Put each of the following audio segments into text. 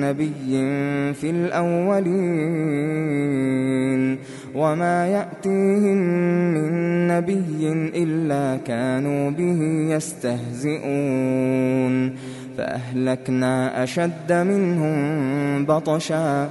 نبي في الأولين وما يأتيهم من نبي إلا كانوا به يستهزئون فأهلكنا أشد منهم بطشاً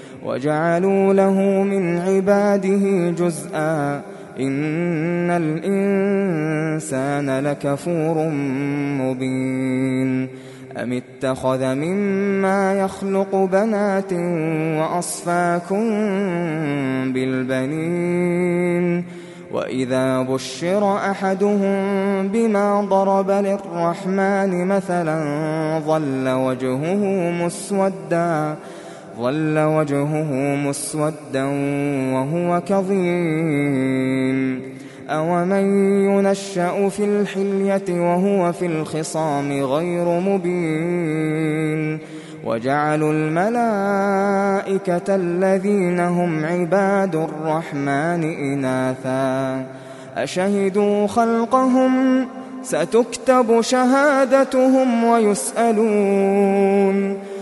وجعلوا له من عباده جزءا إن الإنسان لكفور مبين أم اتخذ مما يخلق بنات وأصفاكم بالبنين وإذا بشر أحدهم بما ضرب للرحمن مثلا ظل وجهه مسودا ظل وجهه مسودا وهو كظيم. أومن ينشأ في الحلية وهو في الخصام غير مبين. وجعلوا الملائكة الذين هم عباد الرحمن إناثا. أشهدوا خلقهم؟ ستكتب شهادتهم ويسألون.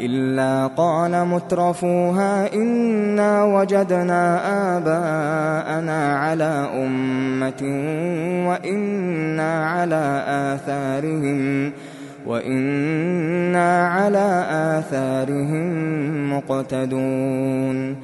إلا قال مترفوها إنا وجدنا آباءنا على أمة وإنا على آثارهم وإنا على آثارهم مقتدون